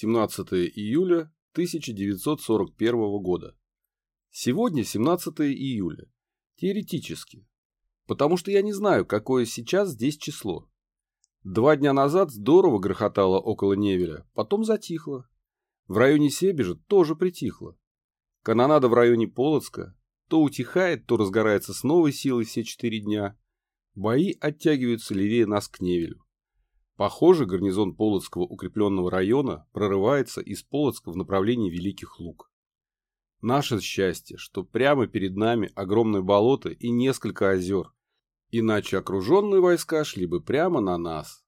17 июля 1941 года. Сегодня 17 июля. Теоретически. Потому что я не знаю, какое сейчас здесь число. Два дня назад здорово грохотало около Невеля, потом затихло. В районе Себежа тоже притихло. Канонада в районе Полоцка то утихает, то разгорается с новой силой все четыре дня. Бои оттягиваются левее нас к Невелю. Похоже, гарнизон Полоцкого укрепленного района прорывается из Полоцка в направлении Великих Луг. Наше счастье, что прямо перед нами огромное болото и несколько озер, иначе окруженные войска шли бы прямо на нас.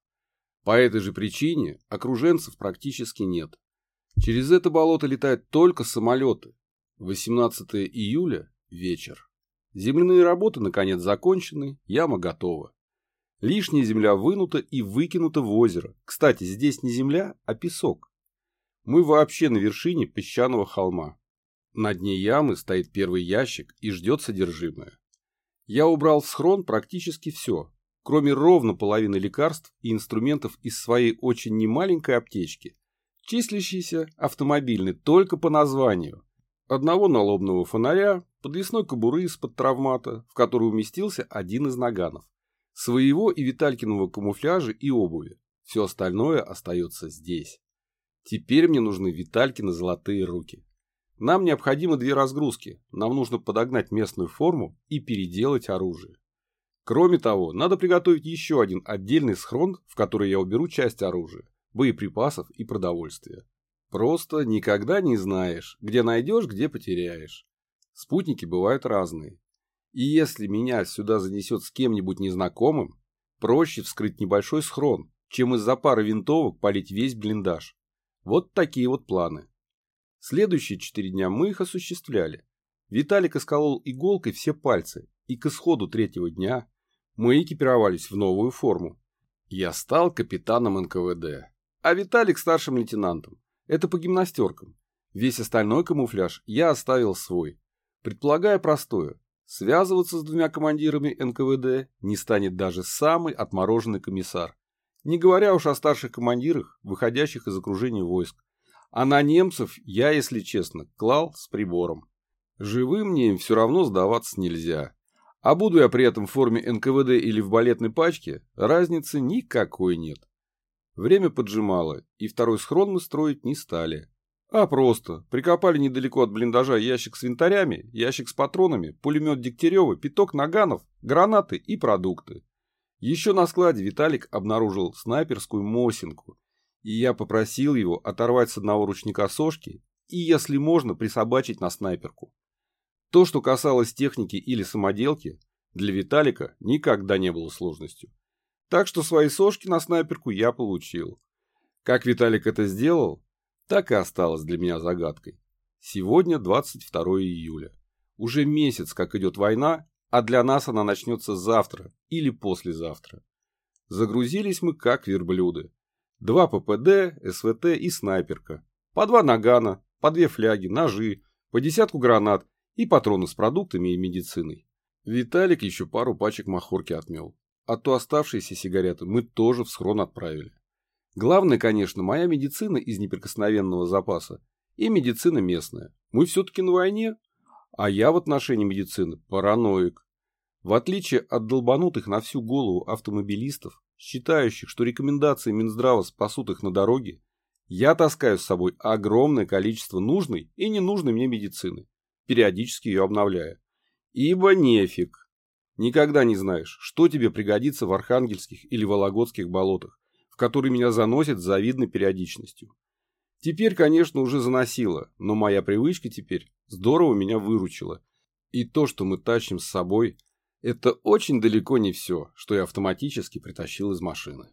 По этой же причине окруженцев практически нет. Через это болото летают только самолеты. 18 июля – вечер. Земляные работы наконец закончены, яма готова. Лишняя земля вынута и выкинута в озеро. Кстати, здесь не земля, а песок. Мы вообще на вершине песчаного холма. На дне ямы стоит первый ящик и ждет содержимое. Я убрал в схрон практически все, кроме ровно половины лекарств и инструментов из своей очень немаленькой аптечки, числящейся автомобильной только по названию. Одного налобного фонаря, подвесной кобуры из-под травмата, в которой уместился один из наганов своего и Виталькиного камуфляжа и обуви. Все остальное остается здесь. Теперь мне нужны Виталькины золотые руки. Нам необходимо две разгрузки. Нам нужно подогнать местную форму и переделать оружие. Кроме того, надо приготовить еще один отдельный схрон, в который я уберу часть оружия, боеприпасов и продовольствия. Просто никогда не знаешь, где найдешь, где потеряешь. Спутники бывают разные. И если меня сюда занесет с кем-нибудь незнакомым, проще вскрыть небольшой схрон, чем из-за пары винтовок полить весь блиндаж. Вот такие вот планы. Следующие четыре дня мы их осуществляли. Виталик исколол иголкой все пальцы, и к исходу третьего дня мы экипировались в новую форму. Я стал капитаном НКВД, а Виталик старшим лейтенантом. Это по гимнастеркам. Весь остальной камуфляж я оставил свой, предполагая простое. Связываться с двумя командирами НКВД не станет даже самый отмороженный комиссар. Не говоря уж о старших командирах, выходящих из окружения войск. А на немцев я, если честно, клал с прибором. Живым мне им все равно сдаваться нельзя. А буду я при этом в форме НКВД или в балетной пачке, разницы никакой нет. Время поджимало, и второй схрон мы строить не стали. А просто. Прикопали недалеко от блиндажа ящик с винтарями, ящик с патронами, пулемет Дегтярева, пяток наганов, гранаты и продукты. Еще на складе Виталик обнаружил снайперскую Мосинку, и я попросил его оторвать с одного ручника сошки и, если можно, присобачить на снайперку. То, что касалось техники или самоделки, для Виталика никогда не было сложностью. Так что свои сошки на снайперку я получил. Как Виталик это сделал, так и осталось для меня загадкой. Сегодня 22 июля. Уже месяц, как идет война, а для нас она начнется завтра или послезавтра. Загрузились мы как верблюды. Два ППД, СВТ и снайперка. По два нагана, по две фляги, ножи, по десятку гранат и патроны с продуктами и медициной. Виталик еще пару пачек махорки отмел. А то оставшиеся сигареты мы тоже в схрон отправили. Главное, конечно, моя медицина из неприкосновенного запаса и медицина местная. Мы все-таки на войне, а я в отношении медицины параноик. В отличие от долбанутых на всю голову автомобилистов, считающих, что рекомендации Минздрава спасут их на дороге, я таскаю с собой огромное количество нужной и ненужной мне медицины, периодически ее обновляя. Ибо нефиг. Никогда не знаешь, что тебе пригодится в архангельских или вологодских болотах в который меня заносит с завидной периодичностью. Теперь, конечно, уже заносило, но моя привычка теперь здорово меня выручила. И то, что мы тащим с собой, это очень далеко не все, что я автоматически притащил из машины.